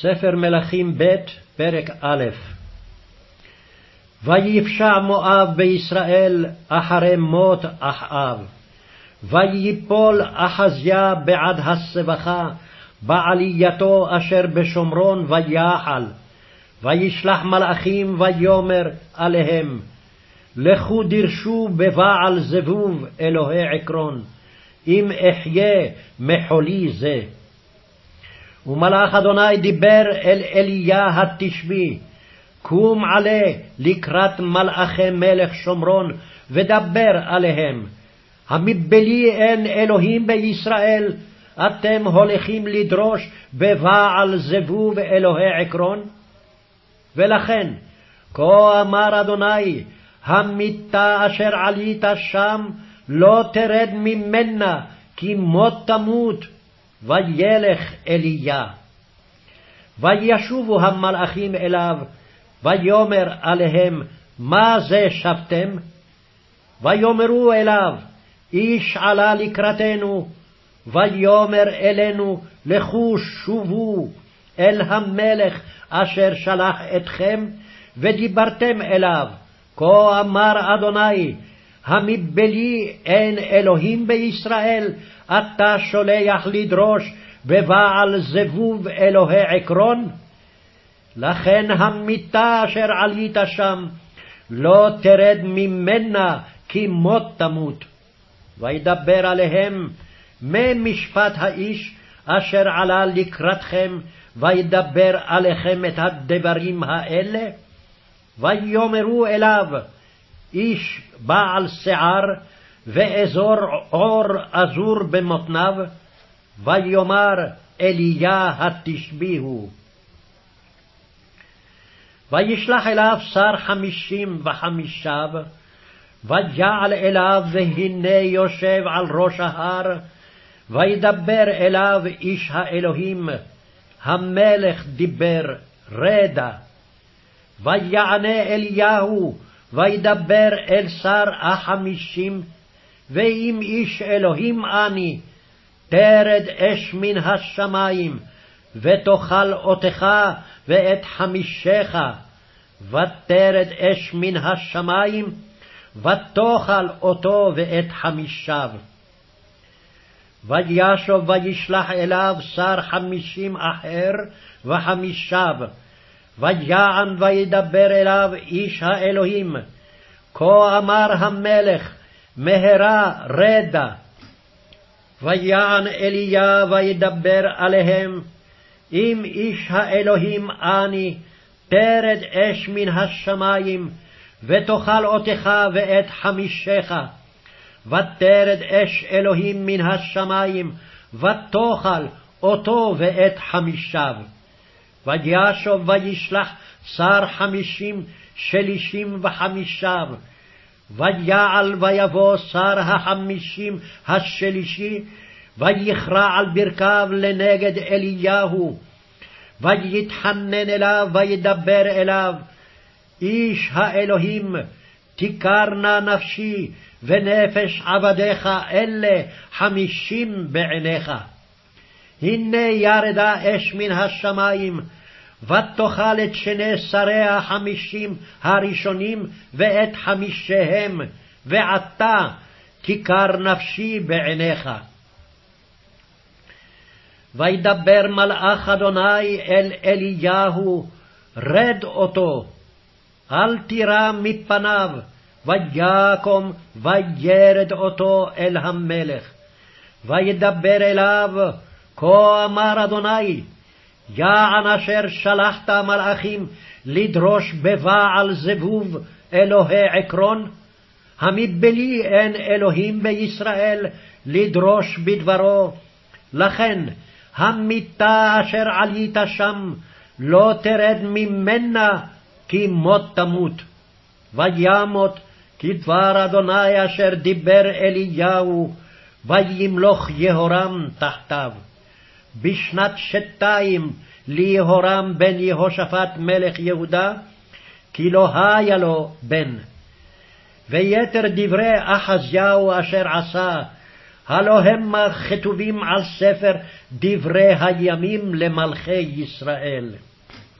ספר מלכים ב', פרק א' ויפשע מואב בישראל אחרי מות אחאב. ויפול אחזיה בעד הסבכה בעלייתו אשר בשומרון ויחל. וישלח מלאכים ויאמר עליהם, לכו דרשו בבעל זבוב אלוהי עקרון, אם אחיה מחולי זה. ומלאך אדוני דיבר אל אליה התשבי, קום עלה לקראת מלאכי מלך שומרון, ודבר עליהם. המבלי אין אלוהים בישראל, אתם הולכים לדרוש בבעל זבוב אלוהי עקרון? ולכן, כה אמר אדוני, המיתה אשר עלית שם, לא תרד ממנה, כי מות תמות, וילך אליה. וישובו המלאכים אליו, ויאמר עליהם, מה זה שבתם? ויאמרו אליו, איש עלה לקראתנו, ויאמר אלינו, לכו שובו אל המלך אשר שלח אתכם, ודיברתם אליו, כה אמר אדוני, המבלי אין אלוהים בישראל, אתה שולח לדרוש בבעל זבוב אלוהי עקרון? לכן המיתה אשר עלית שם, לא תרד ממנה, כי מות תמות. וידבר עליהם ממשפט האיש אשר עלה לקראתכם, וידבר עליכם את הדברים האלה? ויאמרו אליו, איש בעל שיער, ואזור עור אזור במותניו, ויאמר אליה התשבי הוא. וישלח אליו שר חמישים וחמישיו, ויעל אליו, והנה יושב על ראש ההר, וידבר אליו איש האלוהים, המלך דיבר, רדה. ויענה אליהו, וידבר אל שר החמישים, ואם איש אלוהים אני, תרד אש מן השמים, ותאכל אותך ואת חמישך, ותרד אש מן השמים, ותאכל אותו ואת חמישיו. וישוב וישלח אליו שר חמישים אחר וחמישיו, ויען וידבר אליו איש האלוהים, כה אמר המלך, מהרה רדה. ויען אליה וידבר עליהם, אם איש האלוהים אני, תרד אש מן השמים, ותאכל אותך ואת חמישך. ותרד אש אלוהים מן השמים, ותאכל אותו ואת חמישיו. וישוב וישלח שר חמישים שלישים וחמישיו, ויעל ויבוא שר החמישים השלישי, ויכרע על ברכיו לנגד אליהו, ויתחנן אליו וידבר אליו, איש האלוהים, תיכר נא נפשי, ונפש עבדיך אלה חמישים בעיניך. הנה ירדה אש מן השמים, ותאכל את שני שרי החמישים הראשונים ואת חמישיהם, ועתה כיכר נפשי בעיניך. וידבר מלאך אדוני אל אליהו, רד אותו, אל תירא מפניו, ויקום וירד אותו אל המלך. וידבר אליו, כה אמר אדוני, יען אשר שלחת מלאכים לדרוש בבעל זבוב אלוהי עקרון, המבלי אין אלוהים בישראל לדרוש בדברו, לכן המיתה אשר עלית שם לא תרד ממנה כי מות תמות. וימות כדבר אדוני אשר דיבר אליהו, וימלוך יהורם תחתיו. בשנת שתיים ליהורם בן יהושפט מלך יהודה, כי לא היה לו בן. ויתר דברי אחזיהו אשר עשה, הלא המה כתובים על ספר דברי הימים למלכי ישראל.